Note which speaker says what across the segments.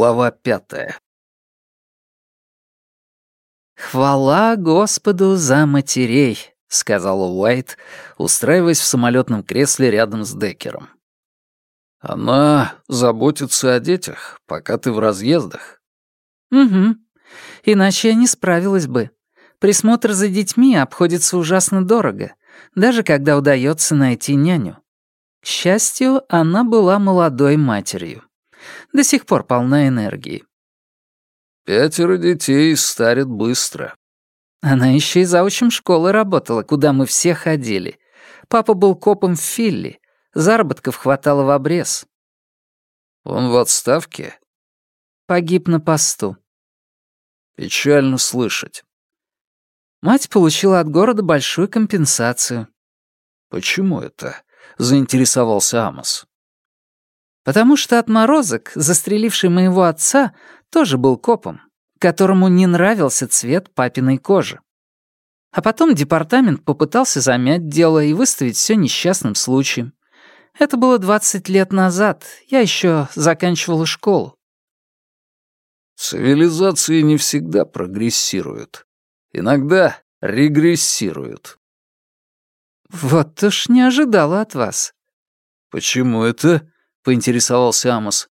Speaker 1: Глава пятая.
Speaker 2: «Хвала Господу за матерей», — сказала Уайт, устраиваясь в самолетном кресле рядом с Деккером.
Speaker 1: «Она заботится о детях, пока ты в разъездах».
Speaker 2: «Угу. Иначе я не справилась бы. Присмотр за детьми обходится ужасно дорого, даже когда удается найти няню. К счастью, она была молодой матерью. До сих пор полна энергии.
Speaker 1: Пятеро детей старят быстро.
Speaker 2: Она еще и заучим школы работала, куда мы все ходили. Папа был копом в Филли. Заработков хватало в обрез.
Speaker 1: Он в отставке?
Speaker 2: Погиб на посту.
Speaker 1: Печально слышать.
Speaker 2: Мать получила от города большую компенсацию.
Speaker 1: Почему это? Заинтересовался Амос.
Speaker 2: Потому что отморозок, застреливший моего отца, тоже был копом, которому не нравился цвет папиной кожи. А потом департамент попытался замять дело и выставить все несчастным случаем. Это было 20 лет назад, я еще заканчивала школу.
Speaker 1: Цивилизации не всегда прогрессируют. Иногда регрессируют.
Speaker 2: Вот уж не ожидала от вас.
Speaker 1: Почему это? — поинтересовался Амос.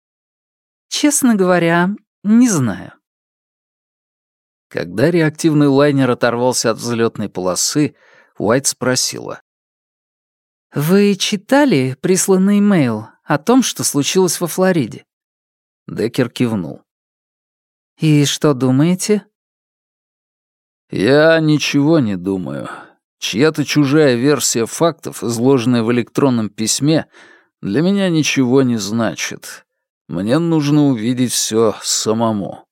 Speaker 2: «Честно говоря, не знаю».
Speaker 1: Когда реактивный лайнер оторвался от взлетной полосы, Уайт спросила.
Speaker 2: «Вы читали присланный имейл о том, что случилось во Флориде?»
Speaker 1: Деккер кивнул.
Speaker 2: «И что думаете?»
Speaker 1: «Я ничего не думаю. Чья-то чужая версия фактов, изложенная в электронном письме, для меня ничего не значит. Мне нужно увидеть все самому».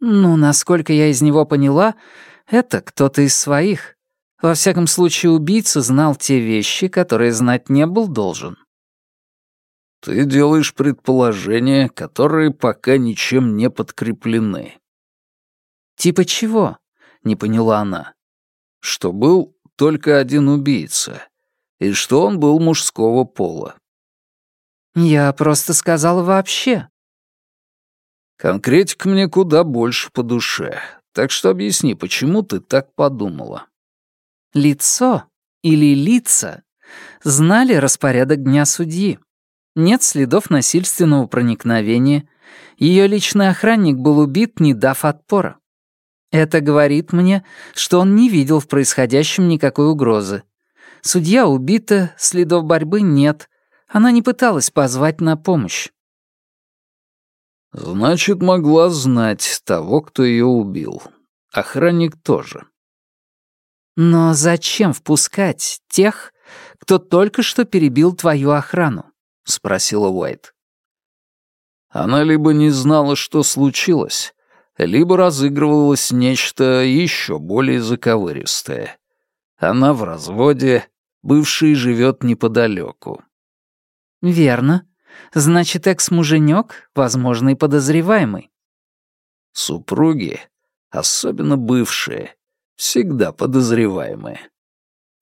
Speaker 2: «Ну, насколько я из него поняла, это кто-то из своих. Во всяком случае, убийца знал те вещи, которые знать не был должен».
Speaker 1: «Ты делаешь предположения, которые пока ничем не подкреплены».
Speaker 2: «Типа чего?» — не поняла она.
Speaker 1: «Что был только один убийца, и что он был мужского пола.
Speaker 2: Я просто сказала вообще.
Speaker 1: Конкретика мне куда больше по душе, так что объясни, почему ты так подумала.
Speaker 2: Лицо или лица знали распорядок дня судьи. Нет следов насильственного проникновения. Ее личный охранник был убит, не дав отпора. Это говорит мне, что он не видел в происходящем никакой угрозы. Судья убита, следов борьбы нет. Она не пыталась позвать на помощь.
Speaker 1: Значит, могла знать того, кто ее убил. Охранник тоже.
Speaker 2: Но зачем впускать тех, кто только что перебил твою охрану? Спросила Уайт.
Speaker 1: Она либо не знала, что случилось, либо разыгрывалось нечто еще более заковыристое. Она в разводе, бывший живет неподалеку.
Speaker 2: Верно. Значит, экс-муженек, возможно, и подозреваемый.
Speaker 1: Супруги, особенно бывшие, всегда подозреваемые.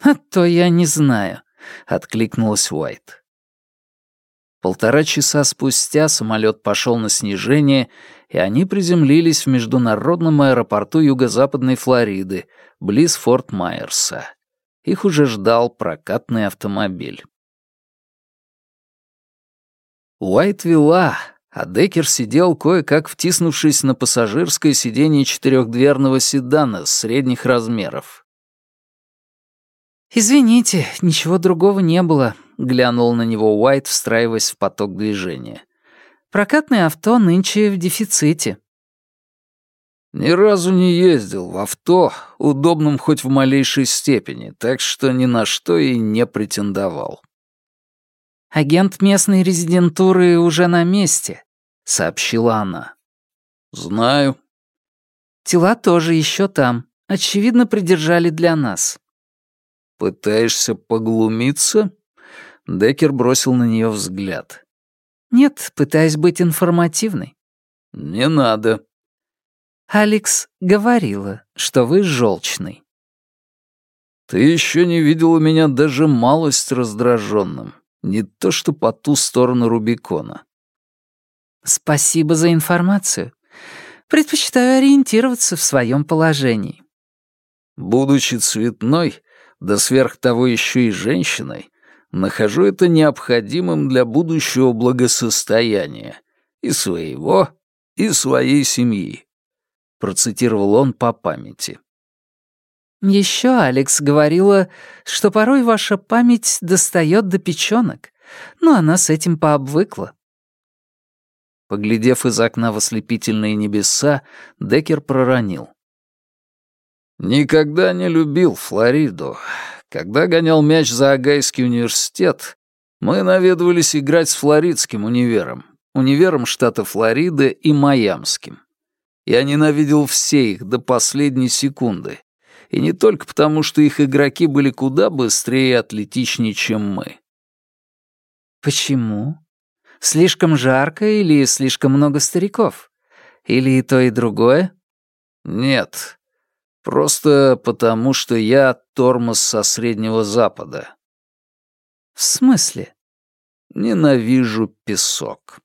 Speaker 2: «А то я не знаю», — откликнулась Уайт.
Speaker 1: Полтора часа спустя самолет пошел на снижение, и они приземлились в международном аэропорту юго-западной Флориды, близ Форт Майерса. Их уже ждал прокатный автомобиль. Уайт вела, а Деккер сидел кое-как втиснувшись на пассажирское сиденье четырехдверного седана средних размеров.
Speaker 2: «Извините, ничего другого не было», — глянул на него Уайт, встраиваясь в поток движения. «Прокатное авто нынче в дефиците».
Speaker 1: «Ни разу не ездил в авто, удобном хоть в малейшей степени, так что ни на что и не претендовал».
Speaker 2: «Агент местной резидентуры уже на месте», — сообщила она.
Speaker 1: «Знаю».
Speaker 2: «Тела тоже еще там. Очевидно, придержали для нас».
Speaker 1: «Пытаешься поглумиться?» Деккер бросил на нее взгляд.
Speaker 2: «Нет, пытаюсь быть информативной».
Speaker 1: «Не надо».
Speaker 2: «Алекс говорила, что вы желчный».
Speaker 1: «Ты еще не видела меня даже малость раздраженным. Не то что по ту сторону Рубикона.
Speaker 2: Спасибо за информацию. Предпочитаю ориентироваться в своем положении.
Speaker 1: Будучи цветной, да сверх того еще и женщиной, нахожу это необходимым для будущего благосостояния и своего, и своей семьи. Процитировал он по памяти.
Speaker 2: Еще Алекс говорила, что порой ваша память достает до печенок, но она с этим пообвыкла.
Speaker 1: Поглядев из окна в ослепительные небеса, Деккер проронил. «Никогда не любил Флориду. Когда гонял мяч за Агайский университет, мы наведывались играть с Флоридским универом, универом штата Флорида и Майамским. Я ненавидел все их до последней секунды. И не только потому, что их игроки были куда быстрее и атлетичнее, чем мы.
Speaker 2: Почему? Слишком жарко или слишком много стариков? Или и то, и другое?
Speaker 1: Нет. Просто потому, что я тормоз со Среднего Запада.
Speaker 2: В смысле?
Speaker 1: Ненавижу песок.